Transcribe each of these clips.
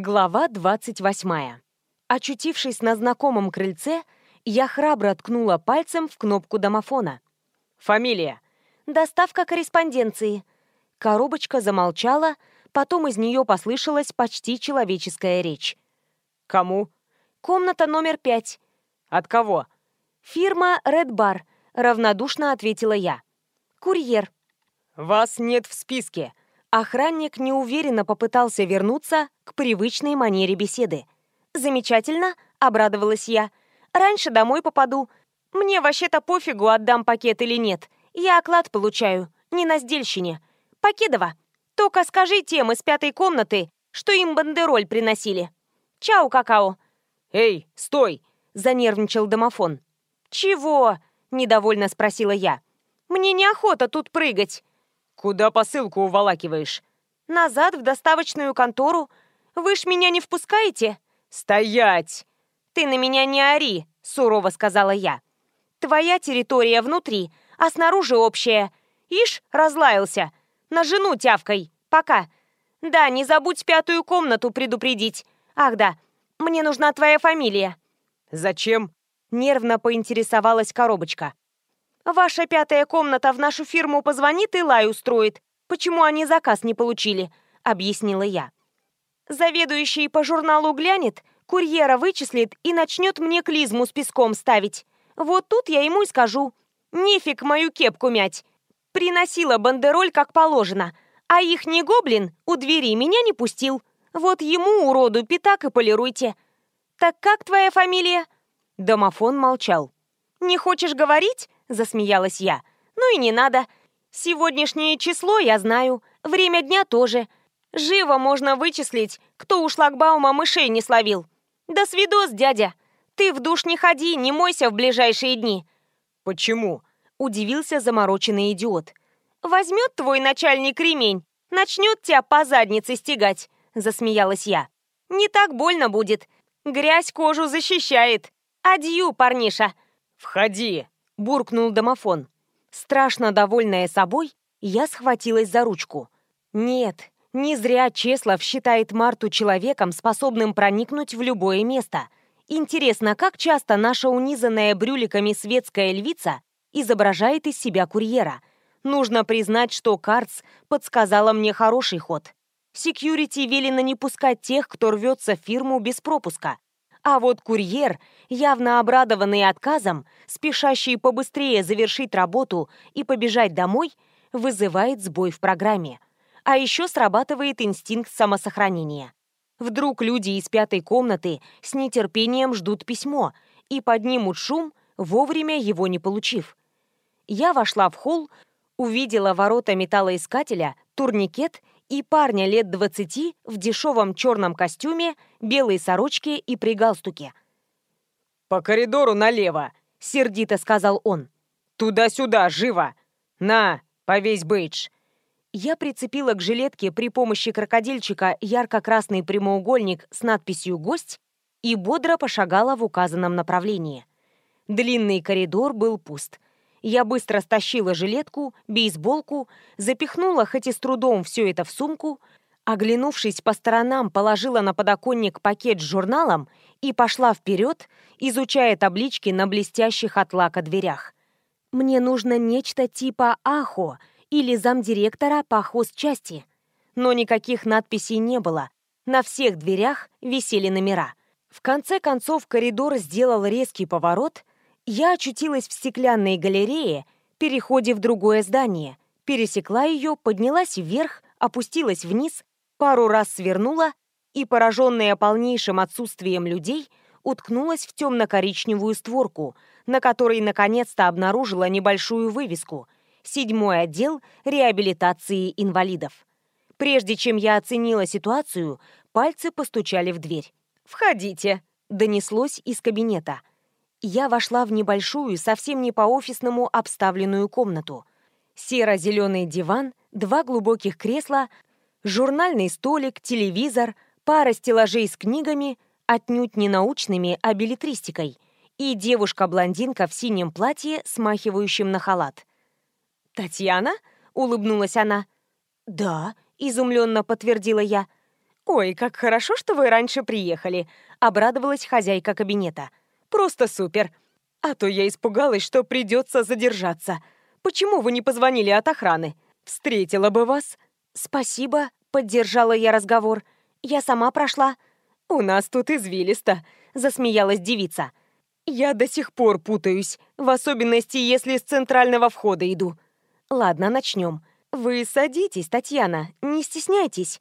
Глава 28. Очутившись на знакомом крыльце, я храбро ткнула пальцем в кнопку домофона. «Фамилия?» «Доставка корреспонденции». Коробочка замолчала, потом из нее послышалась почти человеческая речь. «Кому?» «Комната номер пять». «От кого?» «Фирма Red Bar», — равнодушно ответила я. «Курьер». «Вас нет в списке». Охранник неуверенно попытался вернуться к привычной манере беседы. «Замечательно», — обрадовалась я. «Раньше домой попаду. Мне вообще-то пофигу, отдам пакет или нет. Я оклад получаю, не на сдельщине. Покедова, только скажи тем из пятой комнаты, что им бандероль приносили. Чао, какао». «Эй, стой!» — занервничал домофон. «Чего?» — недовольно спросила я. «Мне неохота тут прыгать». «Куда посылку уволакиваешь?» «Назад, в доставочную контору. Вы ж меня не впускаете?» «Стоять!» «Ты на меня не ори», — сурово сказала я. «Твоя территория внутри, а снаружи общая. Ишь, разлаялся. На жену тявкой. Пока. Да, не забудь пятую комнату предупредить. Ах да, мне нужна твоя фамилия». «Зачем?» Нервно поинтересовалась коробочка. «Ваша пятая комната в нашу фирму позвонит и лай устроит. Почему они заказ не получили?» — объяснила я. «Заведующий по журналу глянет, курьера вычислит и начнет мне клизму с песком ставить. Вот тут я ему и скажу. Нефиг мою кепку мять. Приносила бандероль как положено, а их не гоблин у двери меня не пустил. Вот ему, уроду, пятак и полируйте. Так как твоя фамилия?» Домофон молчал. «Не хочешь говорить?» – засмеялась я. «Ну и не надо. Сегодняшнее число я знаю, время дня тоже. Живо можно вычислить, кто у шлагбаума мышей не словил. Да свидос, дядя. Ты в душ не ходи, не мойся в ближайшие дни». «Почему?» – удивился замороченный идиот. «Возьмет твой начальник ремень, начнет тебя по заднице стегать», – засмеялась я. «Не так больно будет. Грязь кожу защищает. «Адью, парниша!» «Входи!» – буркнул домофон. Страшно довольная собой, я схватилась за ручку. Нет, не зря Чеслов считает Марту человеком, способным проникнуть в любое место. Интересно, как часто наша унизанная брюликами светская львица изображает из себя курьера? Нужно признать, что Карц подсказала мне хороший ход. Секьюрити велено не пускать тех, кто рвется в фирму без пропуска. А вот курьер, явно обрадованный отказом, спешащий побыстрее завершить работу и побежать домой, вызывает сбой в программе. А еще срабатывает инстинкт самосохранения. Вдруг люди из пятой комнаты с нетерпением ждут письмо и поднимут шум, вовремя его не получив. Я вошла в холл, увидела ворота металлоискателя, турникет и парня лет двадцати в дешевом черном костюме, белой сорочке и при галстуке. «По коридору налево», — сердито сказал он. «Туда-сюда, живо! На, повесь бейдж!» Я прицепила к жилетке при помощи крокодильчика ярко-красный прямоугольник с надписью «Гость» и бодро пошагала в указанном направлении. Длинный коридор был пуст — я быстро стащила жилетку, бейсболку, запихнула хоть и с трудом все это в сумку, оглянувшись по сторонам, положила на подоконник пакет с журналом и пошла вперед, изучая таблички на блестящих от лака дверях. Мне нужно нечто типа «Ахо» или замдиректора по хозчасти. Но никаких надписей не было. На всех дверях висели номера. В конце концов коридор сделал резкий поворот, я очутилась в стеклянной галерее, переходе в другое здание, пересекла ее, поднялась вверх, опустилась вниз, пару раз свернула и, пораженная полнейшим отсутствием людей, уткнулась в темно-коричневую створку, на которой наконец-то обнаружила небольшую вывеску «Седьмой отдел реабилитации инвалидов». Прежде чем я оценила ситуацию, пальцы постучали в дверь. «Входите», — донеслось из кабинета. Я вошла в небольшую, совсем не по-офисному обставленную комнату. Серо-зеленый диван, два глубоких кресла, журнальный столик, телевизор, пара стеллажей с книгами, отнюдь не научными, а билетристикой, и девушка-блондинка в синем платье, смахивающем на халат. «Татьяна?» — улыбнулась она. «Да», — изумленно подтвердила я. «Ой, как хорошо, что вы раньше приехали», — обрадовалась хозяйка кабинета. «Просто супер. А то я испугалась, что придется задержаться. Почему вы не позвонили от охраны? Встретила бы вас». «Спасибо», — поддержала я разговор. «Я сама прошла». «У нас тут извилисто», — засмеялась девица. «Я до сих пор путаюсь, в особенности, если с центрального входа иду». «Ладно, начнем. Вы садитесь, Татьяна, не стесняйтесь».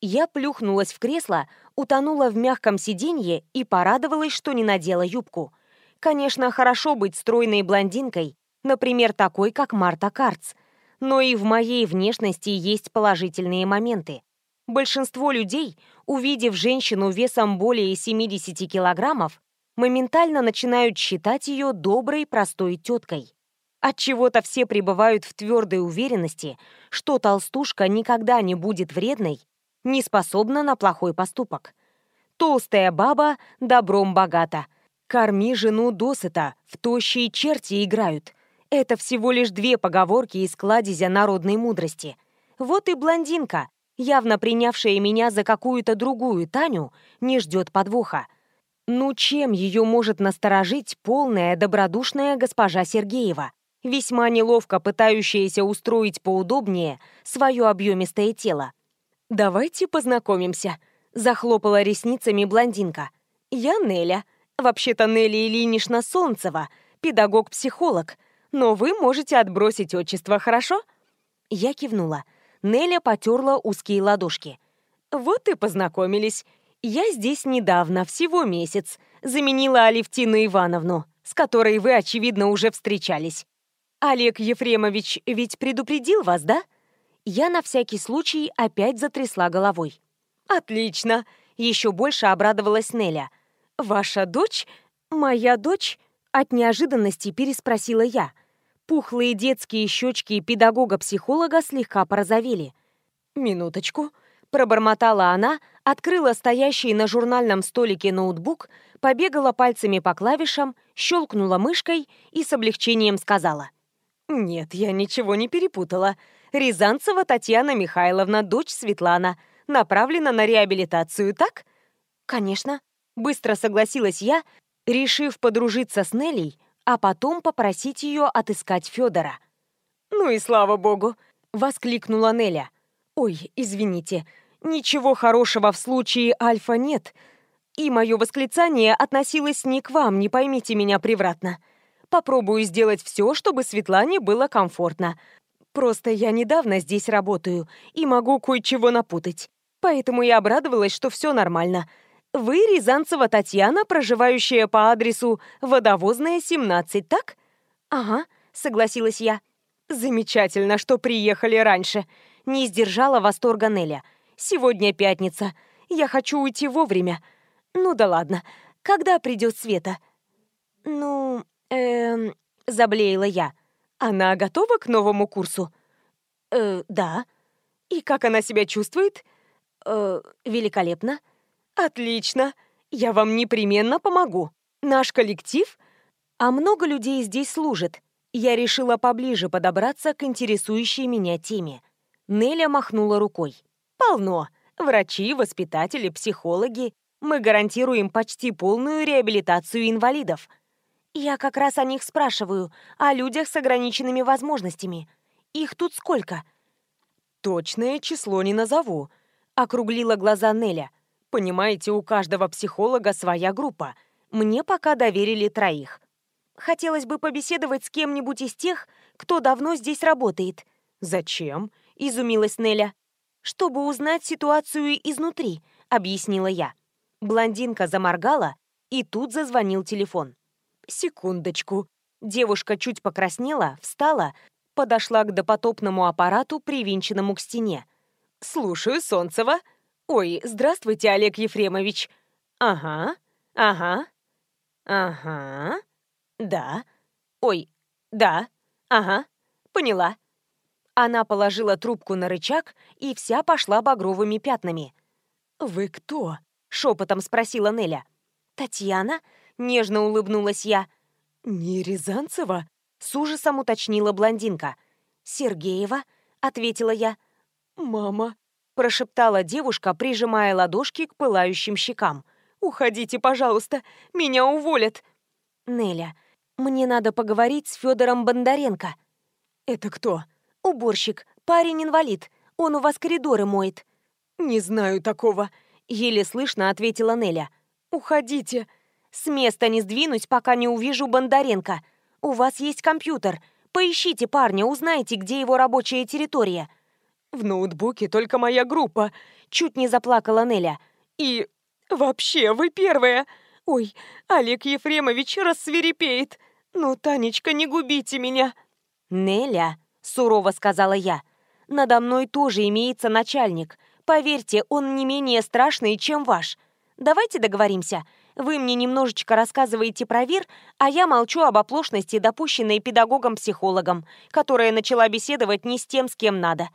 Я плюхнулась в кресло, утонула в мягком сиденье и порадовалась, что не надела юбку. Конечно, хорошо быть стройной блондинкой, например, такой, как Марта Карц. Но и в моей внешности есть положительные моменты. Большинство людей, увидев женщину весом более 70 килограммов, моментально начинают считать ее доброй, простой теткой. Отчего-то все пребывают в твердой уверенности, что толстушка никогда не будет вредной не способна на плохой поступок. Толстая баба добром богата. Корми жену досыта, в тощие черти играют. Это всего лишь две поговорки из кладезя народной мудрости. Вот и блондинка, явно принявшая меня за какую-то другую Таню, не ждет подвоха. Ну чем ее может насторожить полная добродушная госпожа Сергеева, весьма неловко пытающаяся устроить поудобнее свое объемистое тело? «Давайте познакомимся», — захлопала ресницами блондинка. «Я Неля. Вообще-то Нелли Ильинична Солнцева, педагог-психолог. Но вы можете отбросить отчество, хорошо?» Я кивнула. Неля потерла узкие ладошки. «Вот и познакомились. Я здесь недавно, всего месяц. Заменила Алевтину Ивановну, с которой вы, очевидно, уже встречались. Олег Ефремович ведь предупредил вас, да?» Я на всякий случай опять затрясла головой. «Отлично!» — еще больше обрадовалась Неля. «Ваша дочь? Моя дочь?» От неожиданности переспросила я. Пухлые детские щечки педагога-психолога слегка порозовели. «Минуточку», — пробормотала она, открыла стоящий на журнальном столике ноутбук, побегала пальцами по клавишам, щелкнула мышкой и с облегчением сказала. «Нет, я ничего не перепутала. Рязанцева Татьяна Михайловна, дочь Светлана, направлена на реабилитацию, так? Конечно. Быстро согласилась я, решив подружиться с Неллей, а потом попросить ее отыскать Федора. «Ну и слава богу!» — воскликнула Неля. «Ой, извините, ничего хорошего в случае Альфа нет, и мое восклицание относилось не к вам, не поймите меня превратно. Попробую сделать все, чтобы Светлане было комфортно, Просто я недавно здесь работаю и могу кое-чего напутать. Поэтому я обрадовалась, что все нормально. Вы Рязанцева Татьяна, проживающая по адресу Водовозная, 17, так? Ага, согласилась я. Замечательно, что приехали раньше. Не сдержала восторга Неля. Сегодня пятница. Я хочу уйти вовремя. Ну да ладно. Когда придет Света? Ну, эм, заблеяла я. Она готова к новому курсу? Э, да. И как она себя чувствует? Э, великолепно. Отлично. Я вам непременно помогу. Наш коллектив? А много людей здесь служит. Я решила поближе подобраться к интересующей меня теме. Неля махнула рукой. Полно. Врачи, воспитатели, психологи. Мы гарантируем почти полную реабилитацию инвалидов – «Я как раз о них спрашиваю, о людях с ограниченными возможностями. Их тут сколько?» «Точное число не назову», — округлила глаза Неля. «Понимаете, у каждого психолога своя группа. Мне пока доверили троих. Хотелось бы побеседовать с кем-нибудь из тех, кто давно здесь работает». «Зачем?» — изумилась Неля. «Чтобы узнать ситуацию изнутри», — объяснила я. Блондинка заморгала, и тут зазвонил телефон. Секундочку. Девушка чуть покраснела, встала, подошла к допотопному аппарату, привинченному к стене. «Слушаю, Солнцева. Ой, здравствуйте, Олег Ефремович. Ага, ага, ага, да. Ой, да, ага, поняла». Она положила трубку на рычаг, и вся пошла багровыми пятнами. «Вы кто?» — шепотом спросила Неля. «Татьяна?» Нежно улыбнулась я. «Не Рязанцева?» С ужасом уточнила блондинка. «Сергеева?» — ответила я. «Мама, прошептала девушка, прижимая ладошки к пылающим щекам. «Уходите, пожалуйста, меня уволят!» «Неля, мне надо поговорить с Федором Бондаренко». «Это кто?» «Уборщик, парень-инвалид. Он у вас коридоры моет». «Не знаю такого», — еле слышно ответила Неля. «Уходите». «С места не сдвинусь, пока не увижу Бондаренко. У вас есть компьютер. Поищите парня, узнайте, где его рабочая территория». «В ноутбуке только моя группа», — чуть не заплакала Неля. «И вообще вы первая. Ой, Олег Ефремович рассверепеет. Ну, Танечка, не губите меня». «Неля», — сурово сказала я, — «надо мной тоже имеется начальник. Поверьте, он не менее страшный, чем ваш. Давайте договоримся. Вы мне немножечко рассказываете про ВИР, а я молчу об оплошности, допущенной педагогом-психологом, которая начала беседовать не с тем, с кем надо».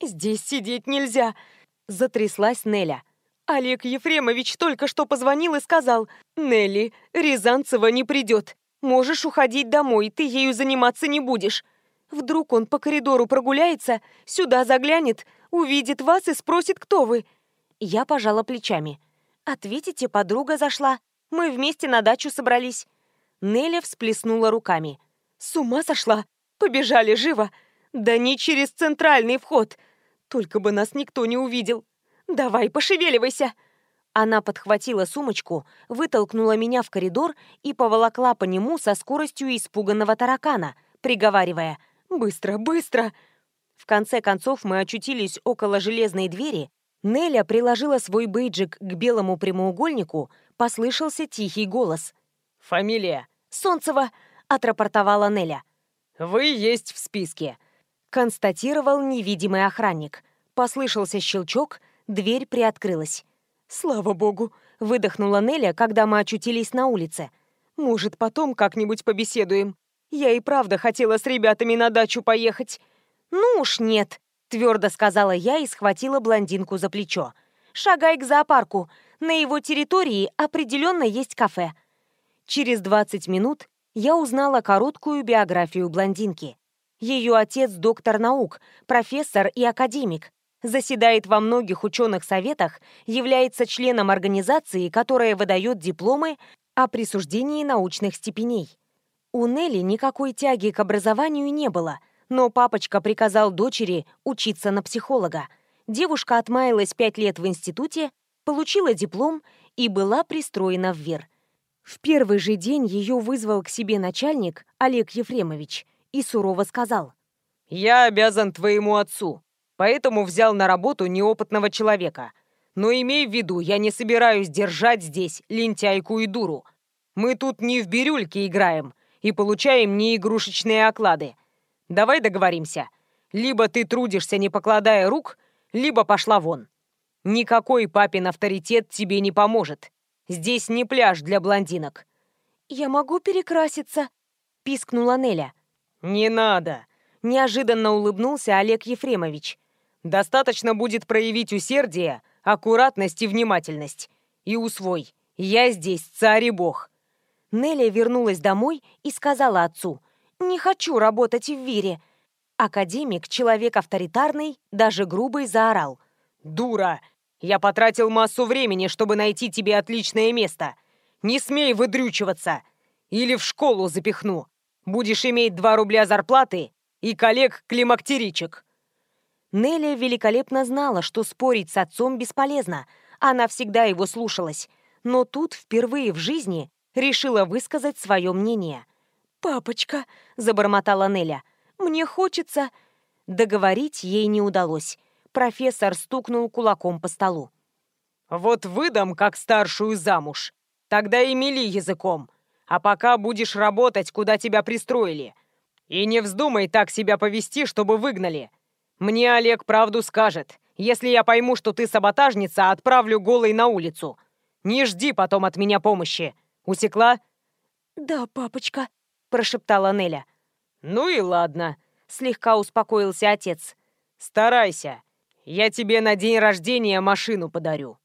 «Здесь сидеть нельзя», — затряслась Неля. «Олег Ефремович только что позвонил и сказал, «Нелли, Рязанцева не придет. Можешь уходить домой, ты ею заниматься не будешь». Вдруг он по коридору прогуляется, сюда заглянет, увидит вас и спросит, кто вы. Я пожала плечами. «Ответите, подруга зашла. Мы вместе на дачу собрались». Неля всплеснула руками. «С ума сошла? Побежали живо! Да не через центральный вход! Только бы нас никто не увидел! Давай, пошевеливайся!» Она подхватила сумочку, вытолкнула меня в коридор и поволокла по нему со скоростью испуганного таракана, приговаривая «Быстро, быстро!». В конце концов мы очутились около железной двери, Неля приложила свой бейджик к белому прямоугольнику, послышался тихий голос. «Фамилия?» «Солнцева», — отрапортовала Неля. «Вы есть в списке», — констатировал невидимый охранник. Послышался щелчок, дверь приоткрылась. «Слава богу!» — выдохнула Неля, когда мы очутились на улице. «Может, потом как-нибудь побеседуем? Я и правда хотела с ребятами на дачу поехать». «Ну уж нет», Твердо сказала я и схватила блондинку за плечо. «Шагай к зоопарку. На его территории определенно есть кафе». Через 20 минут я узнала короткую биографию блондинки. Ее отец – доктор наук, профессор и академик. Заседает во многих ученых советах, является членом организации, которая выдает дипломы о присуждении научных степеней. У Нелли никакой тяги к образованию не было – но папочка приказал дочери учиться на психолога. Девушка отмаялась пять лет в институте, получила диплом и была пристроена в ВИР. В первый же день ее вызвал к себе начальник Олег Ефремович и сурово сказал. «Я обязан твоему отцу, поэтому взял на работу неопытного человека. Но имей в виду, я не собираюсь держать здесь лентяйку и дуру. Мы тут не в бирюльке играем и получаем не игрушечные оклады. Давай договоримся. Либо ты трудишься, не покладая рук, либо пошла вон. Никакой папин авторитет тебе не поможет. Здесь не пляж для блондинок». «Я могу перекраситься?» – пискнула Неля. «Не надо!» – неожиданно улыбнулся Олег Ефремович. «Достаточно будет проявить усердие, аккуратность и внимательность. И усвой, я здесь царь и бог». Неля вернулась домой и сказала отцу – не хочу работать в Вире. Академик, человек авторитарный, даже грубый, заорал. «Дура! Я потратил массу времени, чтобы найти тебе отличное место. Не смей выдрючиваться! Или в школу запихну. Будешь иметь два рубля зарплаты и коллег-климактеричек». Нелли великолепно знала, что спорить с отцом бесполезно. Она всегда его слушалась. Но тут впервые в жизни решила высказать свое мнение – «Папочка», — забормотала Неля, — «мне хочется...» Договорить ей не удалось. Профессор стукнул кулаком по столу. «Вот выдам как старшую замуж. Тогда и мели языком. А пока будешь работать, куда тебя пристроили. И не вздумай так себя повести, чтобы выгнали. Мне Олег правду скажет. Если я пойму, что ты саботажница, отправлю голой на улицу. Не жди потом от меня помощи. Усекла?» «Да, папочка», — прошептала Неля. «Ну и ладно», — слегка успокоился отец. «Старайся. Я тебе на день рождения машину подарю».